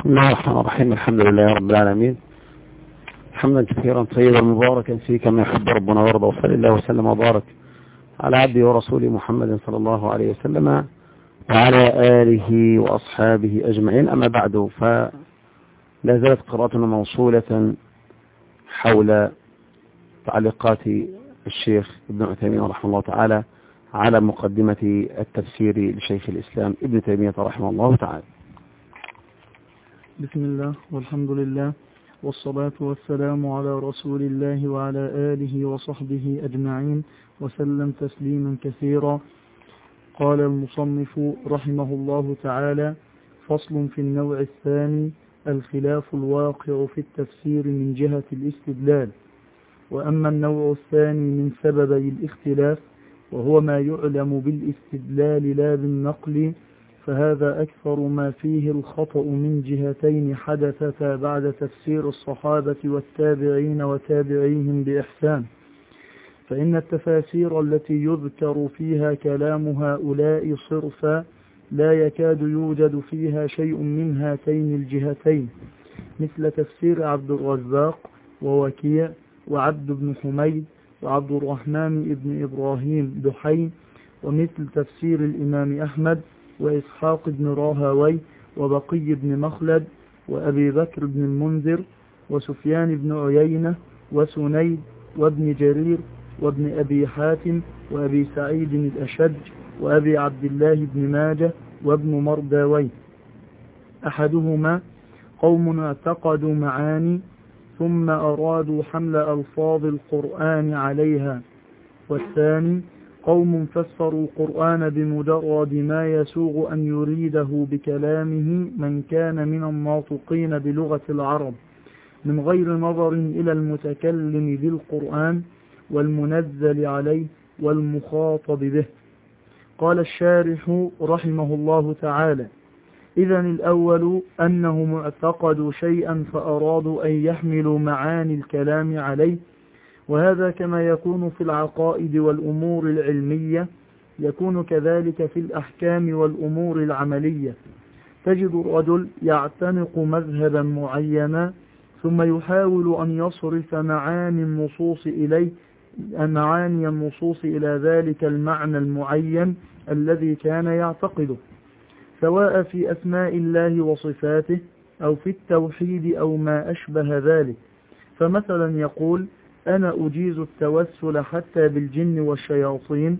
بسم الله الرحمن الرحيم الحمد لله رب العالمين. حمدا كثيرا طيبا مباركا فيه كما يحب ربنا ويرضى. وصلى الله وسلم وبارك على عبده ورسوله محمد صلى الله عليه وسلم وعلى آله وأصحابه أجمعين. أما بعد فلا زالت قراءتنا موصولة حول تعليقات الشيخ ابن عثيمين رحمه الله تعالى على مقدمة التفسير لشيخ الإسلام ابن تيمية رحمه الله تعالى. بسم الله والحمد لله والصلاة والسلام على رسول الله وعلى آله وصحبه أجمعين وسلم تسليما كثيرا. قال المصنف رحمه الله تعالى فصل في النوع الثاني الخلاف الواقع في التفسير من جهة الاستدلال. وأما النوع الثاني من سببي الاختلاف وهو ما يعلم بالاستدلال لا بالنقل فهذا أكثر ما فيه الخطأ من جهتين حدثتا بعد تفسير الصحابة والتابعين وتابعيهم بإحسان. فإن التفاسير التي يذكر فيها كلام هؤلاء صرفا لا يكاد يوجد فيها شيء من هاتين الجهتين مثل تفسير عبد الرزاق ووكيع وعبد بن حميد وعبد الرحمن بن إبراهيم دحين ومثل تفسير الإمام أحمد وإسحاق بن راهوي وبقي بن مخلد وأبي بكر بن المنذر وسفيان بن عيينة وسنيد وابن جرير وابن أبي حاتم وأبي سعيد الأشج وأبي عبد الله بن ماجه وابن مرداوي أحدهما قوم اعتقدوا معاني ثم أرادوا حمل ألفاظ القرآن عليها والثاني قوم فسروا القرآن بمجرد ما يسوغ أن يريده بكلامه من كان من الناطقين بلغة العرب من غير نظر إلى المتكلم بالقرآن والمنزل عليه والمخاطب به. قال الشارح رحمه الله تعالى إذا الأول أنهم اعتقدوا شيئا فأرادوا أن يحملوا معاني الكلام عليه وهذا كما يكون في العقائد والأمور العلمية يكون كذلك في الأحكام والأمور العملية. تجد الرجل يعتنق مذهبا معينا ثم يحاول أن يصرف معاني النصوص إليه معاني النصوص إلى ذلك المعنى المعين الذي كان يعتقده. سواء في أسماء الله وصفاته أو في التوحيد أو ما أشبه ذلك. فمثلا يقول أنا أجيز التوسل حتى بالجن والشياطين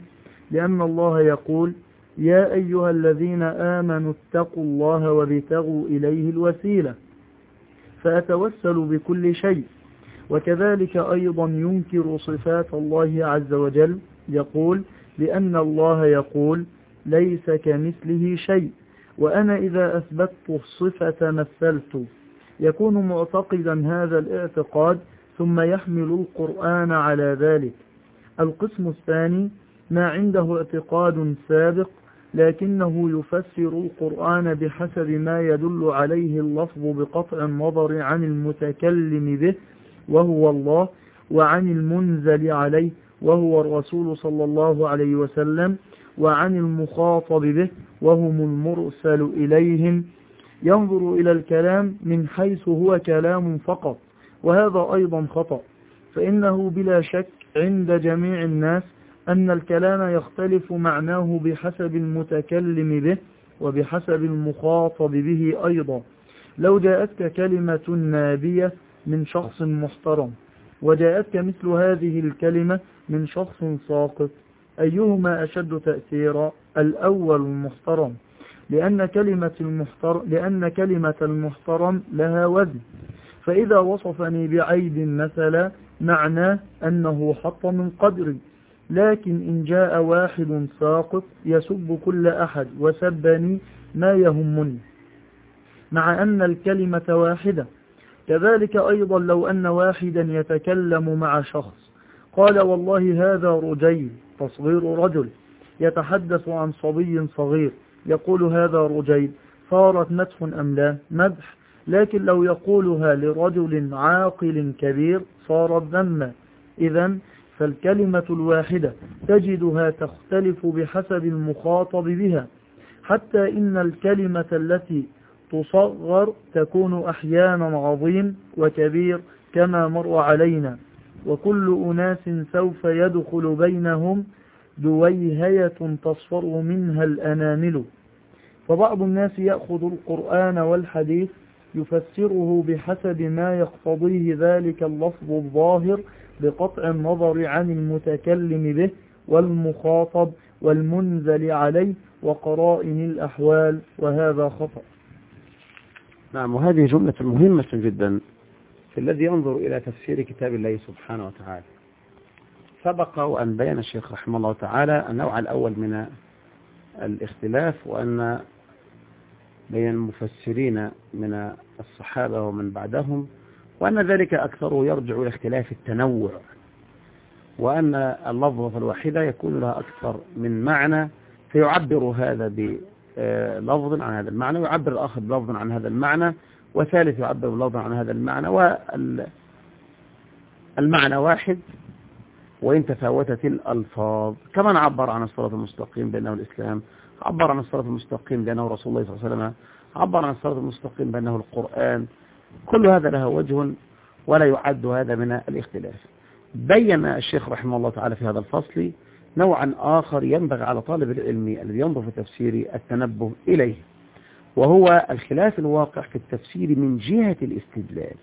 لأن الله يقول يا أيها الذين آمنوا اتقوا الله وابتغوا إليه الوسيلة فأتوسل بكل شيء. وكذلك أيضا ينكر صفات الله عز وجل يقول لأن الله يقول ليس كمثله شيء. وأنا إذا أثبتت الصفة مثلت. يكون معتقدا هذا الاعتقاد ثم يحمل القرآن على ذلك. القسم الثاني ما عنده اعتقاد سابق لكنه يفسر القرآن بحسب ما يدل عليه اللفظ بقطع النظر عن المتكلم به وهو الله وعن المنزل عليه وهو الرسول صلى الله عليه وسلم وعن المخاطب به وهم المرسل إليهم. ينظر إلى الكلام من حيث هو كلام فقط. وهذا أيضا خطأ فإنه بلا شك عند جميع الناس أن الكلام يختلف معناه بحسب المتكلم به وبحسب المخاطب به أيضا. لو جاءتك كلمة نابية من شخص محترم وجاءتك مثل هذه الكلمة من شخص ساقط أيهما أشد تأثيرا؟ الأول المحترم لأن كلمة المحترم, لأن كلمة المحترم لها وزن. فإذا وصفني بعيب مثلا معناه أنه حط من قدري لكن إن جاء واحد ساقط يسب كل أحد وسبني ما يهمني. مع أن الكلمة واحدة. كذلك أيضا لو أن واحدا يتكلم مع شخص. قال والله هذا رجيل تصغير رجل. يتحدث عن صبي صغير يقول هذا رجيل صارت مدح أم لا؟ مدح. لكن لو يقولها لرجل عاقل كبير صارت ذما إذا فالكلمة الواحدة تجدها تختلف بحسب المخاطب بها حتى إن الكلمة التي تصغر تكون أحيانا عظيم وكبير كما مر علينا. وكل أناس سوف يدخل بينهم دويهية تصفر منها الأنامل. فبعض الناس يأخذ القرآن والحديث يفسره بحسب ما يقتضيه ذلك اللفظ الظاهر بقطع النظر عن المتكلم به والمخاطب والمنزل عليه وقرائن الأحوال وهذا خطأ. نعم وهذه جملة مهمة جدا في الذي ينظر إلى تفسير كتاب الله سبحانه وتعالى. سبق وأن بين الشيخ رحمه الله تعالى النوع الأول من الاختلاف وأن بين المفسرين من الصحابة ومن بعدهم وأن ذلك أكثره يرجع إلى اختلاف التنوع وأن اللفظة الواحدة يكون لها أكثر من معنى فيعبر هذا بلفظ عن هذا المعنى ويعبر الآخر بلفظ عن هذا المعنى وثالث يعبر بلفظ عن هذا المعنى والمعنى واحد وإن تفاوتت الألفاظ كما عبر عن الصراط المستقيم بأنه الإسلام عبر عن الصراط المستقيم بأنه رسول الله صلى الله عليه وسلم. عبر عن الصراط المستقيم بأنه القرآن. كل هذا له وجه ولا يعد هذا من الاختلاف. بين الشيخ رحمه الله تعالى في هذا الفصل نوعا آخر ينبغي على طالب العلم الذي ينظر في تفسير التنبه إليه وهو الخلاف الواقع في التفسير من جهة الاستدلال.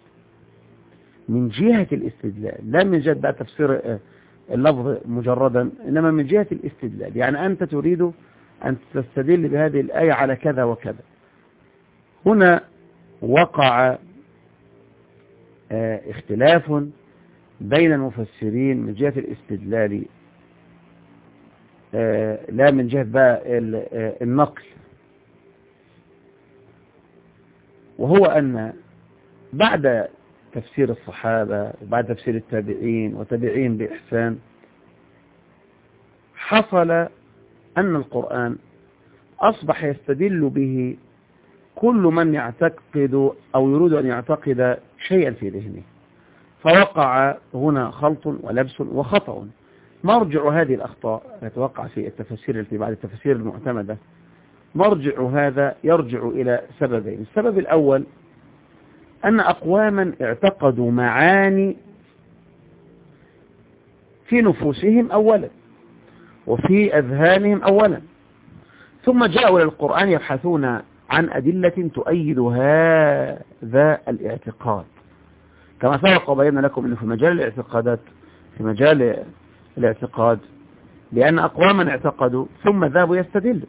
من جهة الاستدلال لا من جهة بقى تفسير اللفظ مجردا إنما من جهة الاستدلال. يعني أنت تريد أن تستدل بهذه الآية على كذا وكذا. هنا وقع اختلاف بين المفسرين من جهة الاستدلال لا من جهة بقى النقل. وهو أن بعد تفسير الصحابة وبعد تفسير التابعين وتابعين بإحسان حصل أن القرآن أصبح يستدل به كل من يعتقد أو يريد أن يعتقد شيئا في ذهنه. فوقع هنا خلط ولبس وخطأ. مرجع هذه الأخطاء يتوقع في التفسير التي بعد التفسير المعتمدة. مرجع هذا يرجع إلى سببين. السبب الأول أن أقواما اعتقدوا معاني في نفوسهم أولا. وفي أذهانهم أولا. ثم جاءوا إلى القرآن يبحثون عن أدلة تؤيد هذا الاعتقاد. كما سبق وبينا لكم أنه في مجال الاعتقادات في مجال الاعتقاد لأن أقواما اعتقدوا ثم ذهبوا يستدلوا.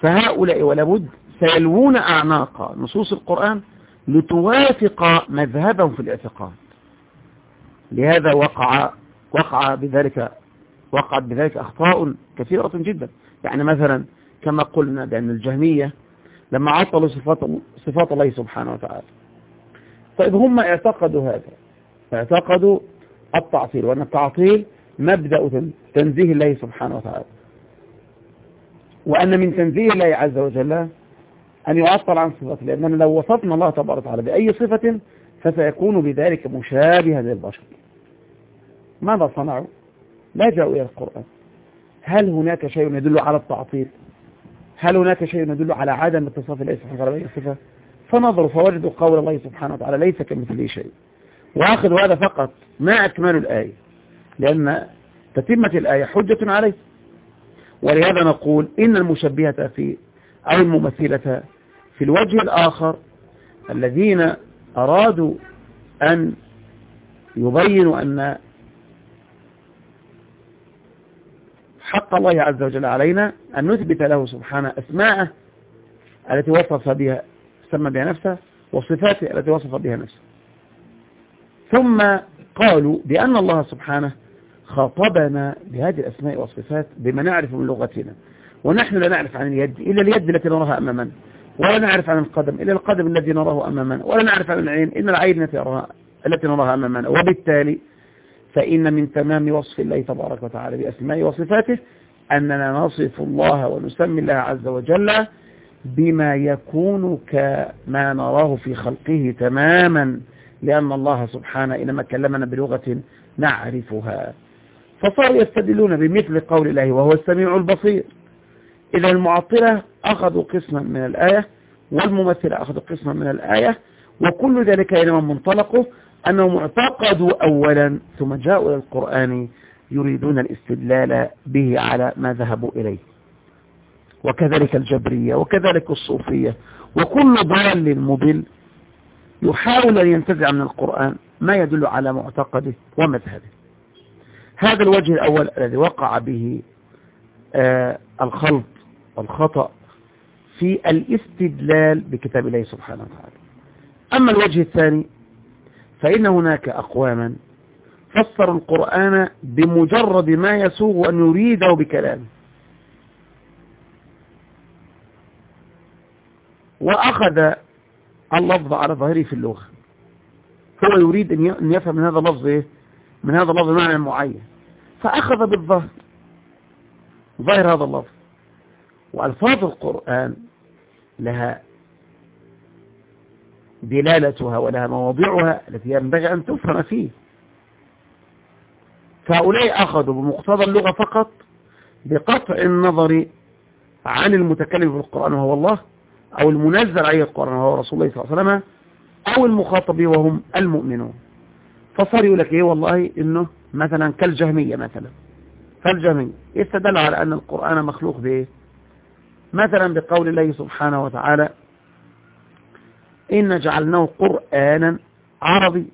فهؤلاء ولابد سيلوون أعناق نصوص القرآن لتوافق مذهبهم في الاعتقاد. لهذا وقع وقع بذلك وقعت بذلك أخطاء كثيرة جدا. يعني مثلا كما قلنا بأن الجهمية لما عطلوا صفات, صفات الله سبحانه وتعالى طيب هم اعتقدوا هذا. اعتقدوا التعطيل وأن التعطيل مبدأ تنزيه الله سبحانه وتعالى. وأن من تنزيه الله عز وجل أن يعطل عن صفاته لأننا لو وصفنا الله تبارك وتعالى بأي صفة فسيكون بذلك مشابها للبشر. ماذا صنعوا؟ لا جاءوا إلى القرآن. هل هناك شيء يدل على التعطيل؟ هل هناك شيء يدل على عدم اتصاف الله سبحانه وتعالى بأي صفة. فنظروا فوجدوا قول الله سبحانه وتعالى ليس كمثله شيء. وأخذوا هذا فقط ما أكمل الآية. لأن تتمة الآية حجة عليه. ولهذا نقول إن المشبهة في أو الممثلة في الوجه الآخر الذين أرادوا أن يبينوا أن حق الله عز وجل علينا أن نثبت له سبحانه أسماءه التي وصف بها سمى بها نفسه وصفاته التي وصف بها نفسه. ثم قالوا بأن الله سبحانه خاطبنا بهذه الأسماء والصفات بما نعرف من لغتنا. ونحن لا نعرف عن اليد إلا اليد التي نراها أمامنا ولا نعرف عن القدم إلا القدم الذي نراه أمامنا ولا نعرف عن العين إلا العين التي نراها أمامنا وبالتالي فإن من تمام وصف الله تبارك وتعالى بأسمائه وصفاته أننا نصف الله ونسمي الله عز وجل بما يكون كما نراه في خلقه تماما لأن الله سبحانه إنما كلمنا بلغة نعرفها. فصاروا يستدلون بمثل قول الله وهو السميع البصير. إذا المعطلة أخذوا قسما من الآية والممثلة أخذوا قسما من الآية وكل ذلك إنما منطلقه أنهم اعتقدوا أولا ثم جاءوا إلى القرآن يريدون الاستدلال به على ما ذهبوا إليه. وكذلك الجبرية وكذلك الصوفية وكل ضال مضل يحاول أن ينتزع من القرآن ما يدل على معتقده ومذهبه. هذا الوجه الأول الذي وقع به آه الخلط والخطأ في الاستدلال بكتاب الله سبحانه وتعالى. أما الوجه الثاني فإن هناك أقواما فسروا القرآن بمجرد ما يسوغ أن يريده بكلامه. وأخذ اللفظ على ظاهره في اللغة. هو يريد أن يفهم من هذا اللفظ إيه؟ من هذا اللفظ معنى معين. فأخذ بالظاهر ظاهر هذا اللفظ. وألفاظ القرآن لها دلالتها ولها مواضعها التي ينبغي أن تفهم فيه. فهؤلاء أخذوا بمقتضى اللغة فقط بقطع النظر عن المتكلم في القرآن وهو الله أو المنزل عليه القرآن وهو رسول الله صلى الله عليه وسلم أو المخاطب وهم المؤمنون. فصار يقول لك إيه والله؟ إنه مثلا كالجهمية مثلا. فالجهمية استدل على أن القرآن مخلوق بإيه؟ مثلا بقول الله سبحانه وتعالى إن جعلناه قرآنا عربي.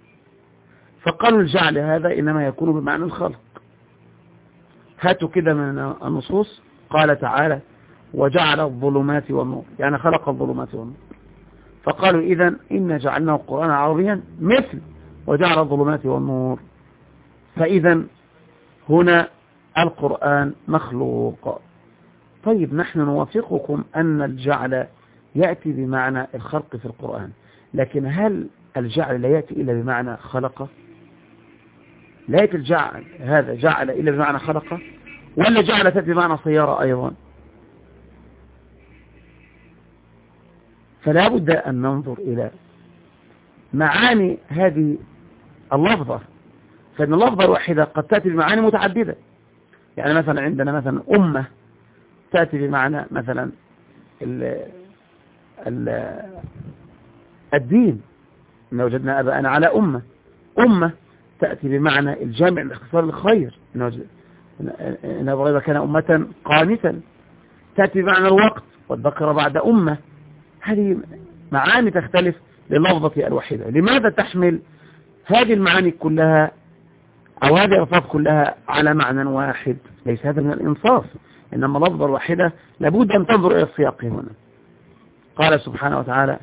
فقالوا الجعل هذا إنما يكون بمعنى الخلق. هاتوا كده من النصوص. قال تعالى وجعل الظلمات والنور. يعني خلق الظلمات والنور. فقالوا إذا إن جعلناه قرآنا عربيا مثل وجعل الظلمات والنور. فإذا هنا القرآن مخلوق. طيب نحن نوافقكم أن الجعل يأتي بمعنى الخلق في القرآن. لكن هل الجعل لا يأتي إلا بمعنى خلقه لا يأتي الجعل هذا جعل إلا بمعنى خلقه ولا جعل تأتي بمعنى سيارة أيضا؟ فلا بد أن ننظر إلى معاني هذه اللفظة. فإن اللفظة الواحدة قد تأتي بمعاني متعددة. يعني مثلا عندنا مثلا أمة تأتي بمعنى مثلا الدين. إن وجدنا أباءنا على أمة. أمة تأتي بمعنى الجامع الاختصار الخير. إن أبو كان أمة قانتا. تأتي بمعنى الوقت. والذكر بعد أمة. هذه معاني تختلف للفظة الوحيدة. لماذا تحمل هذه المعاني كلها أو هذه الألفاظ كلها على معنى واحد؟ ليس هذا من الإنصاف. إنما لفظة الواحدة لابد أن تنظر إلى السياق هنا. قال سبحانه وتعالى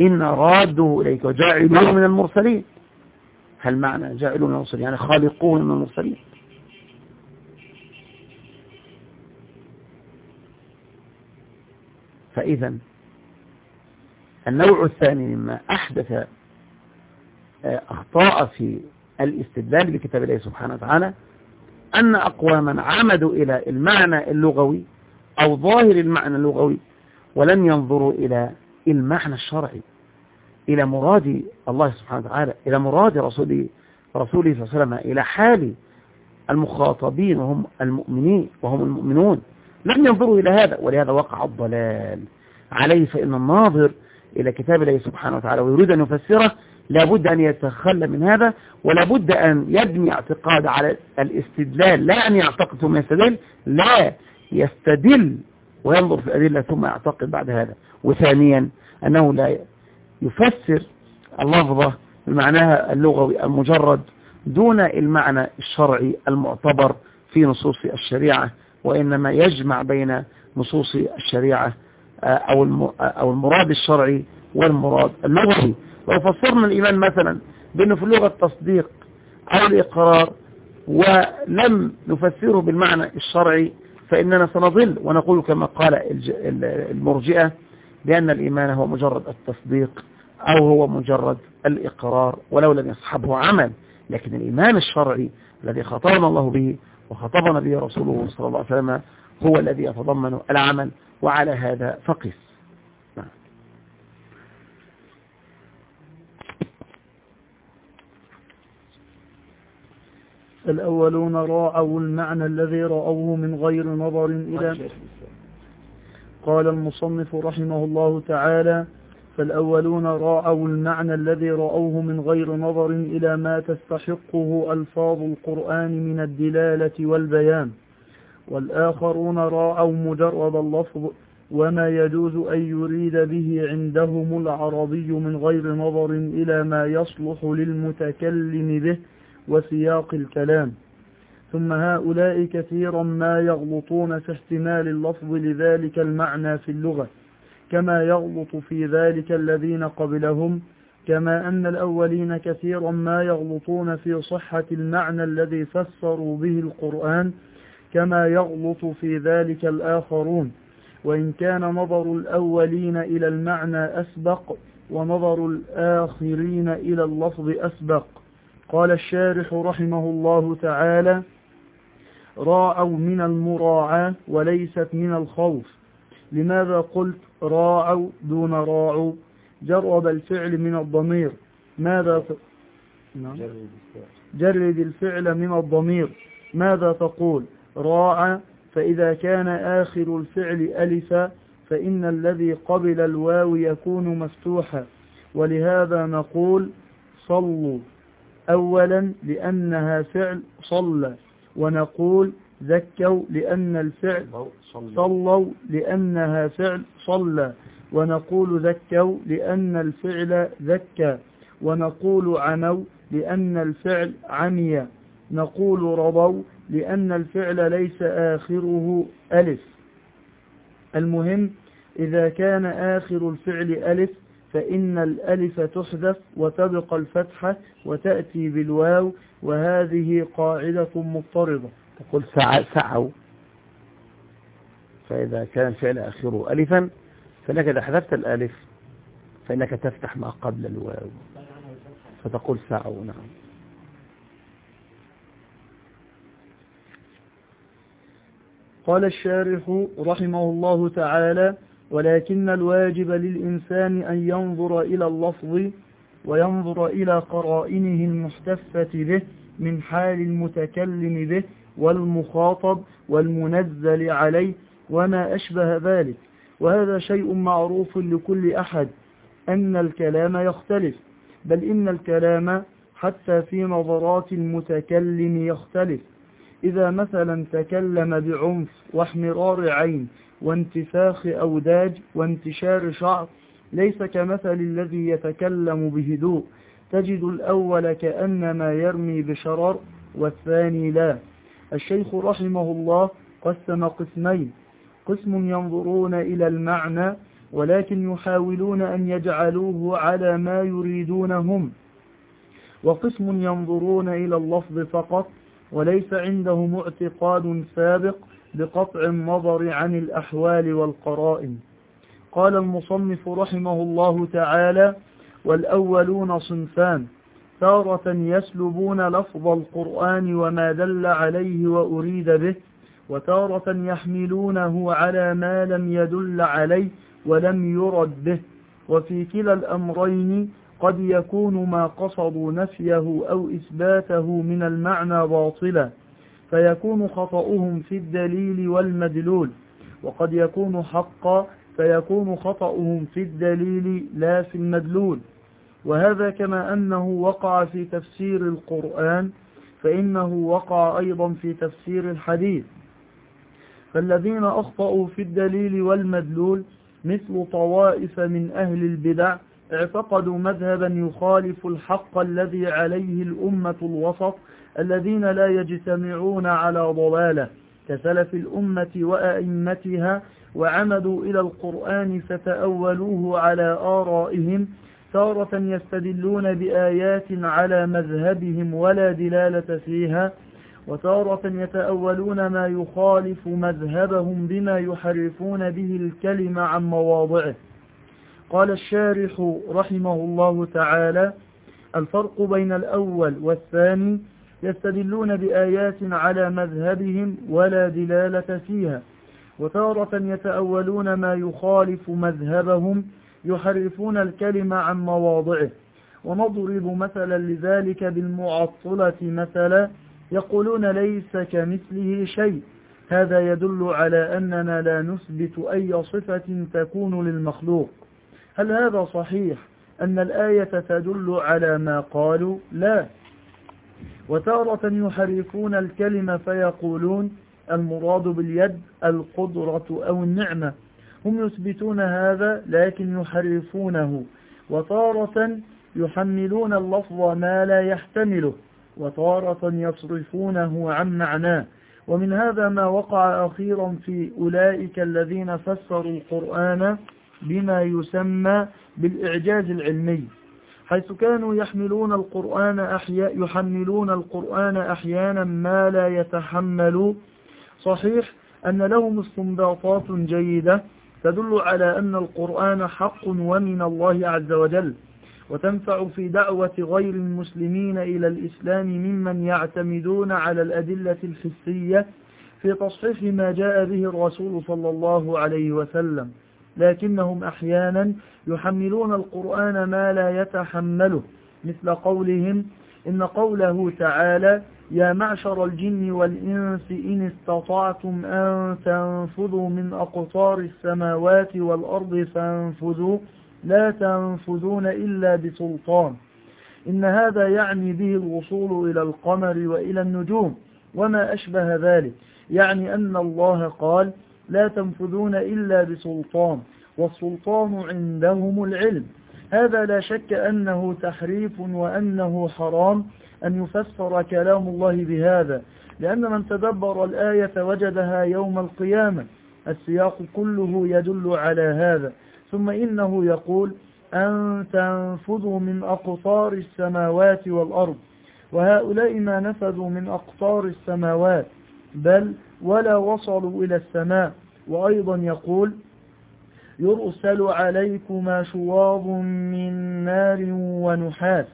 إن راده إليك وجاعلوه من المرسلين. هل معنى جاعلوه من المرسلين؟ يعني خالقوه من المرسلين. فإذا النوع الثاني مما أحدث أخطاء في الاستدلال بكتاب الله سبحانه وتعالى أن أقواما عمدوا إلى المعنى اللغوي أو ظاهر المعنى اللغوي ولم ينظروا إلى المعنى الشرعي إلى مراد الله سبحانه وتعالى إلى مراد رسوله رسوله صلى الله عليه وسلم إلى حال المخاطبين وهم المؤمنين وهم المؤمنون. لم ينظروا إلى هذا ولهذا وقع الضلال. عليه فإن الناظر إلى كتاب الله سبحانه وتعالى ويريد أن يفسره لابد أن يتخلى من هذا ولابد أن يبني اعتقاد على الاستدلال. لا أن يعتقد ثم يستدل لا يستدل وينظر في الأدلة ثم يعتقد بعد هذا. وثانيا أنه لا يفسر اللفظة بمعناها اللغوي المجرد دون المعنى الشرعي المعتبر في نصوص الشريعة وإنما يجمع بين نصوص الشريعة أو أو المراد الشرعي والمراد اللغوي. لو فسرنا الإيمان مثلا بأنه في اللغة التصديق أو الإقرار ولم نفسره بالمعنى الشرعي فإننا سنضل ونقول كما قال المرجئة بأن الإيمان هو مجرد التصديق أو هو مجرد الإقرار ولو لم يصحبه عمل لكن الإيمان الشرعي الذي خطبنا الله به وخطبنا به رسوله صلى الله عليه وسلم هو الذي يتضمن العمل وعلى هذا فقس الأولون راعوا المعنى الذي رأوه من غير نظر إلى قال المصنف رحمه الله تعالى فالأولون راعوا المعنى الذي رأوه من غير نظر إلى ما تستحقه ألفاظ القرآن من الدلالة والبيان. والآخرون راعوا مجرد اللفظ وما يجوز أن يريد به عندهم العربي من غير نظر إلى ما يصلح للمتكلم به. وسياق الكلام. ثم هؤلاء كثيرا ما يغلطون في احتمال اللفظ لذلك المعنى في اللغة كما يغلط في ذلك الذين قبلهم كما أن الأولين كثيرا ما يغلطون في صحة المعنى الذي فسروا به القرآن كما يغلط في ذلك الآخرون. وإن كان نظر الأولين إلى المعنى أسبق ونظر الآخرين إلى اللفظ أسبق. قال الشارح رحمه الله تعالى راعوا من المراعاة وليست من الخوف. لماذا قلت راعوا دون راعوا جرب الفعل من الضمير. ماذا ت... نعم. جرد الفعل. من الضمير. ماذا تقول؟ راعى فإذا كان آخر الفعل ألفا فإن الذي قبل الواو يكون مفتوحا. ولهذا نقول صلوا أولا لأنها فعل صلى ونقول ذكوا لأن الفعل صلوا لأنها فعل صلى ونقول ذكوا لأن الفعل ذكى ونقول عموا لأن الفعل عمي نقول رضوا لأن الفعل ليس آخره ألف. المهم إذا كان آخر الفعل ألف فإن الألف تحذف وتبقى الفتحة وتأتي بالواو وهذه قاعدة مضطردة تقول سع سعوا. فإذا كان فعل آخره ألفا فإنك إذا حذفت الألف فإنك تفتح ما قبل الواو. فتقول سعوا نعم. قال الشارح رحمه الله تعالى ولكن الواجب للإنسان أن ينظر إلى اللفظ وينظر إلى قرائنه المحتفة به من حال المتكلم به والمخاطب والمنزل عليه وما أشبه ذلك. وهذا شيء معروف لكل أحد أن الكلام يختلف بل إن الكلام حتى في نظرات المتكلم يختلف. إذا مثلا تكلم بعنف واحمرار عين وانتفاخ أوداج وانتشار شعر ليس كمثل الذي يتكلم بهدوء تجد الأول كأنما يرمي بشرر والثاني لا. الشيخ رحمه الله قسم قسمين. قسم ينظرون إلى المعنى ولكن يحاولون أن يجعلوه على ما يريدونهم. وقسم ينظرون إلى اللفظ فقط وليس عندهم اعتقاد سابق. بقطع النظر عن الأحوال والقرائن. قال المصنف رحمه الله تعالى والأولون صنفان تارة يسلبون لفظ القرآن وما دل عليه وأريد به وتارة يحملونه على ما لم يدل عليه ولم يرد به. وفي كلا الأمرين قد يكون ما قصدوا نفيه أو إثباته من المعنى باطلا. فيكون خطأهم في الدليل والمدلول. وقد يكون حقا فيكون خطأهم في الدليل لا في المدلول. وهذا كما أنه وقع في تفسير القرآن فإنه وقع أيضا في تفسير الحديث. فالذين أخطأوا في الدليل والمدلول مثل طوائف من أهل البدع اعتقدوا مذهبا يخالف الحق الذي عليه الأمة الوسط الذين لا يجتمعون على ضلالة كسلف الأمة وأئمتها وعمدوا إلى القرآن فتأولوه على آرائهم تارة يستدلون بآيات على مذهبهم ولا دلالة فيها وتارة يتأولون ما يخالف مذهبهم بما يحرفون به الكلمة عن مواضعه. قال الشارح رحمه الله تعالى الفرق بين الأول والثاني يستدلون بآيات على مذهبهم ولا دلالة فيها وتارة يتأولون ما يخالف مذهبهم يحرفون الكلمة عن مواضعه. ونضرب مثلا لذلك بالمعطلة مثلا يقولون ليس كمثله شيء. هذا يدل على أننا لا نثبت أي صفة تكون للمخلوق. هل هذا صحيح أن الآية تدل على ما قالوا؟ لا. وتارة يحرفون الكلمة فيقولون المراد باليد القدرة أو النعمة. هم يثبتون هذا لكن يحرفونه. وتارة يحملون اللفظ ما لا يحتمله. وتارة يصرفونه عن معناه. ومن هذا ما وقع أخيرا في أولئك الذين فسروا القرآن بما يسمى بالإعجاز العلمي حيث كانوا يحملون القرآن أحياء يحملون القرآن أحيانا ما لا يتحمل. صحيح أن لهم استنباطات جيدة تدل على أن القرآن حق ومن الله عز وجل وتنفع في دعوة غير المسلمين إلى الإسلام ممن يعتمدون على الأدلة الحسية في تصحيح ما جاء به الرسول صلى الله عليه وسلم. لكنهم أحيانا يحملون القرآن ما لا يتحمله مثل قولهم إن قوله تعالى يا معشر الجن والإنس إن استطعتم أن تنفذوا من أقطار السماوات والأرض فانفذوا لا تنفذون إلا بسلطان إن هذا يعني به الوصول إلى القمر وإلى النجوم وما أشبه ذلك يعني أن الله قال لا تنفذون إلا بسلطان والسلطان عندهم العلم. هذا لا شك أنه تحريف وأنه حرام أن يفسر كلام الله بهذا لأن من تدبر الآية وجدها يوم القيامة. السياق كله يدل على هذا. ثم إنه يقول أن تنفذوا من أقطار السماوات والأرض. وهؤلاء ما نفذوا من أقطار السماوات بل ولا وصلوا إلى السماء. وأيضا يقول يرسل عليكما شواظ من نار ونحاس.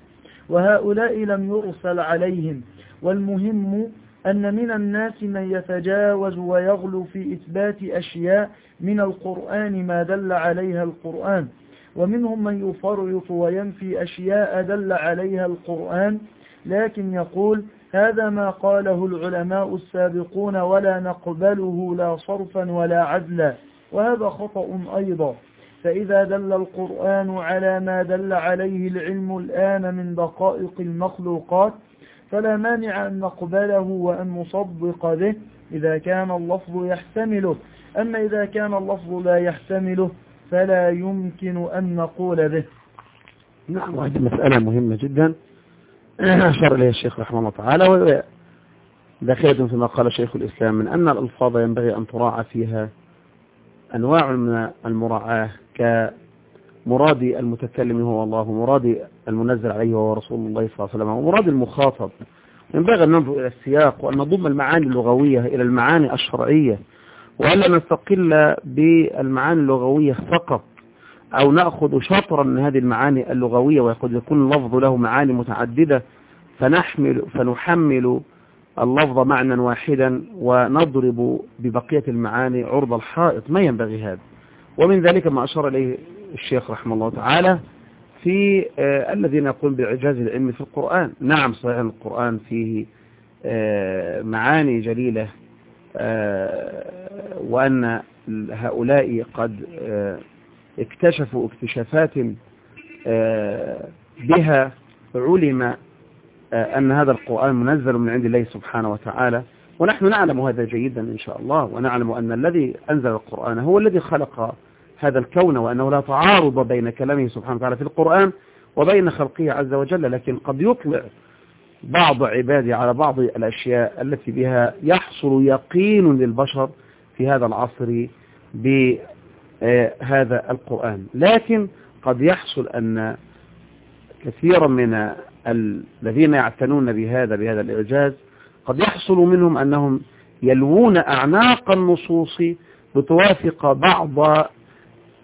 وهؤلاء لم يرسل عليهم. والمهم أن من الناس من يتجاوز ويغلو في إثبات أشياء من القرآن ما دل عليها القرآن. ومنهم من يفرط وينفي أشياء دل عليها القرآن. لكن يقول هذا ما قاله العلماء السابقون ولا نقبله لا صرفا ولا عدلا وهذا خطأ أيضا. فإذا دل القرآن على ما دل عليه العلم الآن من دقائق المخلوقات فلا مانع أن نقبله وأن نصدق به إذا كان اللفظ يحتمله. أما إذا كان اللفظ لا يحتمله فلا يمكن أن نقول به. نعم وهذه مسألة مهمة جدا. أشار إليها الشيخ رحمه الله تعالى. داخلة فيما قال شيخ الإسلام من أن الألفاظ ينبغي أن تراعى فيها أنواع من المراعاة كمراد المتكلم هو الله مراد المنزل عليه هو رسول الله صلى الله عليه وسلم ومراد المخاطب. ينبغي أن ننظر إلى السياق وأن نضم المعاني اللغوية إلى المعاني الشرعية وألا نستقل بالمعاني اللغوية فقط. أو نأخذ شطرا من هذه المعاني اللغوية وقد يكون اللفظ له معاني متعددة فنحمل فنحمل اللفظ معنى واحدا ونضرب ببقية المعاني عرض الحائط. ما ينبغي هذا؟ ومن ذلك ما أشار إليه الشيخ رحمه الله تعالى في آه الذين يقول بإعجاز العلم في القرآن. نعم صحيح القرآن فيه آه معاني جليلة آه وأن هؤلاء قد آه اكتشفوا اكتشافات آه بها علم أن هذا القرآن منزل من عند الله سبحانه وتعالى. ونحن نعلم هذا جيدا إن شاء الله ونعلم أن الذي أنزل القرآن هو الذي خلق هذا الكون وأنه لا تعارض بين كلامه سبحانه وتعالى في القرآن وبين خلقه عز وجل لكن قد يطلع بعض عباده على بعض الأشياء التي بها يحصل يقين للبشر في هذا العصر بهذا القرآن. لكن قد يحصل أن كثيرا من الذين يعتنون بهذا بهذا الإعجاز قد يحصل منهم أنهم يلوون أعناق النصوص بتوافق بعض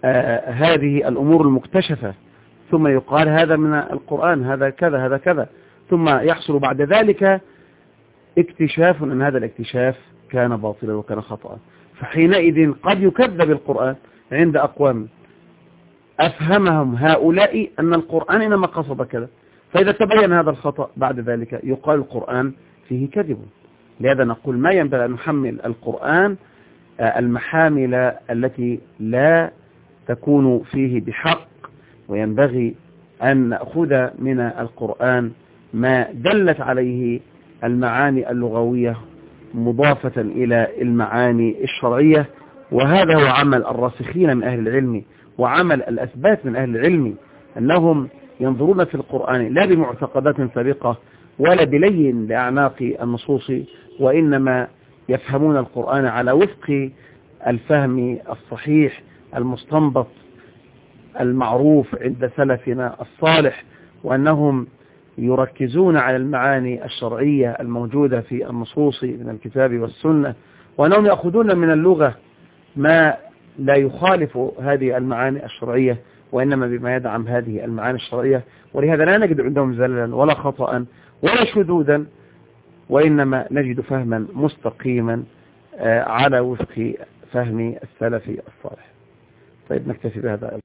آه هذه الأمور المكتشفة. ثم يقال هذا من القرآن هذا كذا هذا كذا. ثم يحصل بعد ذلك اكتشاف أن هذا الاكتشاف كان باطلا وكان خطأ. فحينئذ قد يكذب القرآن. عند أقوام. أفهمهم هؤلاء أن القرآن إنما قصد كذا. فإذا تبين هذا الخطأ بعد ذلك يقال القرآن فيه كذب. لهذا نقول ما ينبغي أن نحمل القرآن المحامل التي لا تكون فيه بحق وينبغي أن نأخذ من القرآن ما دلت عليه المعاني اللغوية مضافة إلى المعاني الشرعية. وهذا هو عمل الراسخين من أهل العلم وعمل الأثبات من أهل العلم أنهم ينظرون في القرآن لا بمعتقدات سابقة ولا بلين لأعناق النصوص وإنما يفهمون القرآن على وفق الفهم الصحيح المستنبط المعروف عند سلفنا الصالح وأنهم يركزون على المعاني الشرعية الموجودة في النصوص من الكتاب والسنة وأنهم يأخذون من اللغة ما لا يخالف هذه المعاني الشرعية وإنما بما يدعم هذه المعاني الشرعية. ولهذا لا نجد عندهم زللا ولا خطأ ولا شذوذا وإنما نجد فهما مستقيما على وفق فهم السلف الصالح. طيب نكتفي بهذا.